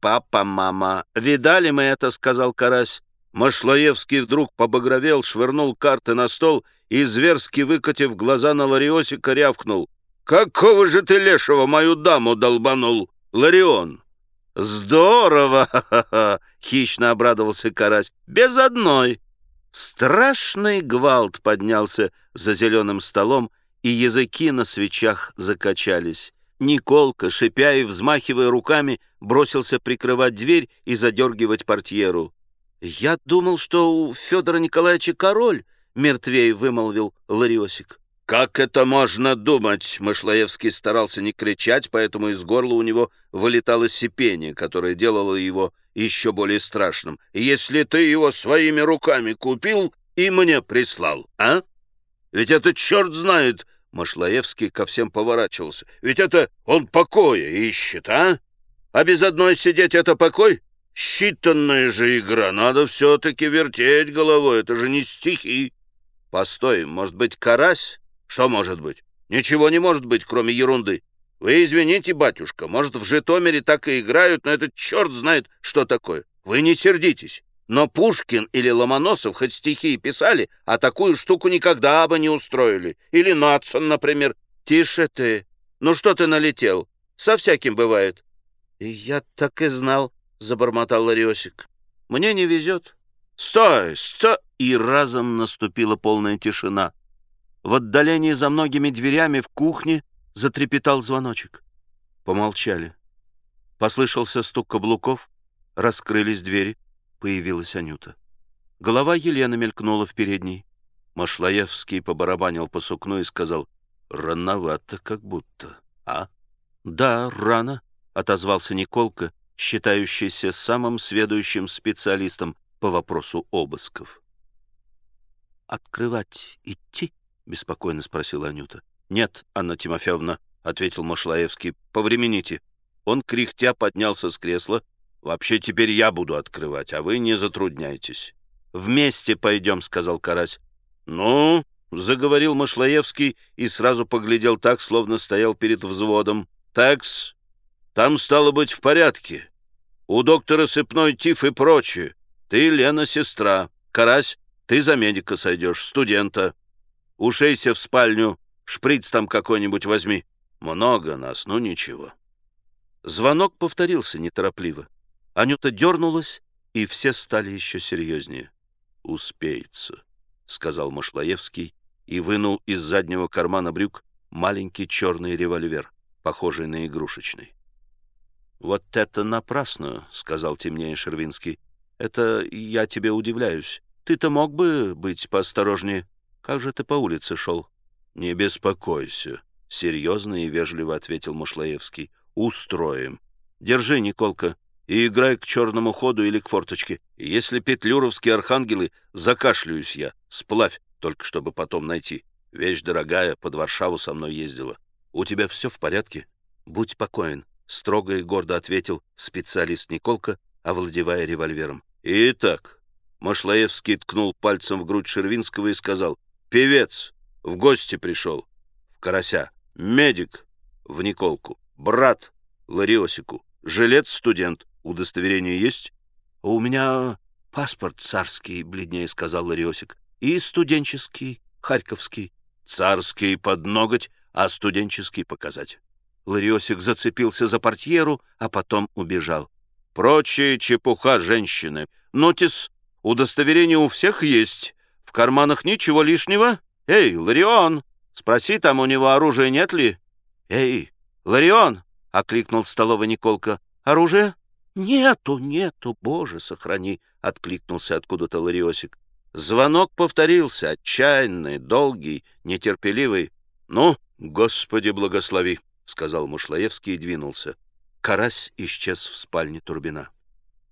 папа, мама. Видали мы это, — сказал Карась. Машлаевский вдруг побагровел, швырнул карты на стол и, зверски выкатив глаза на Лариосика, рявкнул. «Какого же ты лешего мою даму долбанул, Ларион?» «Здорово!» — хищно обрадовался Карась. «Без одной!» Страшный гвалт поднялся за зеленым столом, и языки на свечах закачались. Николка, шипя и взмахивая руками, бросился прикрывать дверь и задергивать портьеру. «Я думал, что у Федора Николаевича король», — мертвей вымолвил Лариосик. «Как это можно думать?» Мышлаевский старался не кричать, поэтому из горла у него вылетало сипение, которое делало его еще более страшным. «Если ты его своими руками купил и мне прислал, а? Ведь это черт знает!» Машлаевский ко всем поворачивался. «Ведь это он покоя ищет, а? А без одной сидеть — это покой? Считанная же игра, надо все-таки вертеть головой, это же не стихи. Постой, может быть, карась? Что может быть? Ничего не может быть, кроме ерунды. Вы извините, батюшка, может, в Житомире так и играют, но этот черт знает, что такое. Вы не сердитесь. Но Пушкин или Ломоносов хоть стихи и писали, а такую штуку никогда бы не устроили. Или Натсон, например. Тише ты. Ну что ты налетел? Со всяким бывает. Я так и знал, — забормотал Лариосик. «Мне не везет». «Стой! Стой!» И разом наступила полная тишина. В отдалении за многими дверями в кухне затрепетал звоночек. Помолчали. Послышался стук каблуков, раскрылись двери, появилась Анюта. Голова Елены мелькнула в передней. Машлаевский побарабанил по сукну и сказал, «Рановато как будто, а?» «Да, рано», — отозвался Николка, считающийся самым сведущим специалистом по вопросу обысков. «Открывать идти?» — беспокойно спросила Анюта. «Нет, Анна Тимофеевна», — ответил Машлаевский, — «повремените». Он, кряхтя, поднялся с кресла. «Вообще теперь я буду открывать, а вы не затрудняйтесь». «Вместе пойдем», — сказал Карась. «Ну?» — заговорил Машлаевский и сразу поглядел так, словно стоял перед взводом. «Такс, там стало быть в порядке. У доктора сыпной тиф и прочее. Ты, Лена, сестра. Карась, ты за медика сойдешь, студента. Ушейся в спальню, шприц там какой-нибудь возьми. Много нас, ну ничего. Звонок повторился неторопливо. Анюта дернулась, и все стали еще серьезнее. «Успеется», — сказал Машлаевский и вынул из заднего кармана брюк маленький черный револьвер, похожий на игрушечный. «Вот это напрасно», — сказал темнее Шервинский. «Это я тебе удивляюсь. Ты-то мог бы быть поосторожнее. Как же ты по улице шел?» «Не беспокойся», — серьезно и вежливо ответил Мушлаевский. «Устроим. Держи, Николка, и играй к черному ходу или к форточке. Если петлюровские архангелы, закашляюсь я. Сплавь, только чтобы потом найти. Вещь дорогая, под Варшаву со мной ездила. У тебя все в порядке? Будь покоен строго и гордо ответил специалист Николка, овладевая револьвером. «Итак», — Машлаевский ткнул пальцем в грудь Шервинского и сказал, «Певец, в гости пришел, в Карася, медик, в Николку, брат, Лариосику, жилет-студент, удостоверение есть?» «У меня паспорт царский», — бледнее сказал Лариосик, «и студенческий, харьковский». «Царский под ноготь, а студенческий показать». Лариосик зацепился за портьеру, а потом убежал. «Прочие чепуха женщины. Нотис, удостоверение у всех есть. В карманах ничего лишнего. Эй, Ларион, спроси, там у него оружия нет ли?» «Эй, Ларион!» — окликнул в столовой Николка. «Оружие?» «Нету, нету, боже, сохрани!» — откликнулся откуда-то Лариосик. Звонок повторился, отчаянный, долгий, нетерпеливый. «Ну, Господи, благослови!» — сказал Мушлаевский и двинулся. Карась исчез в спальне Турбина.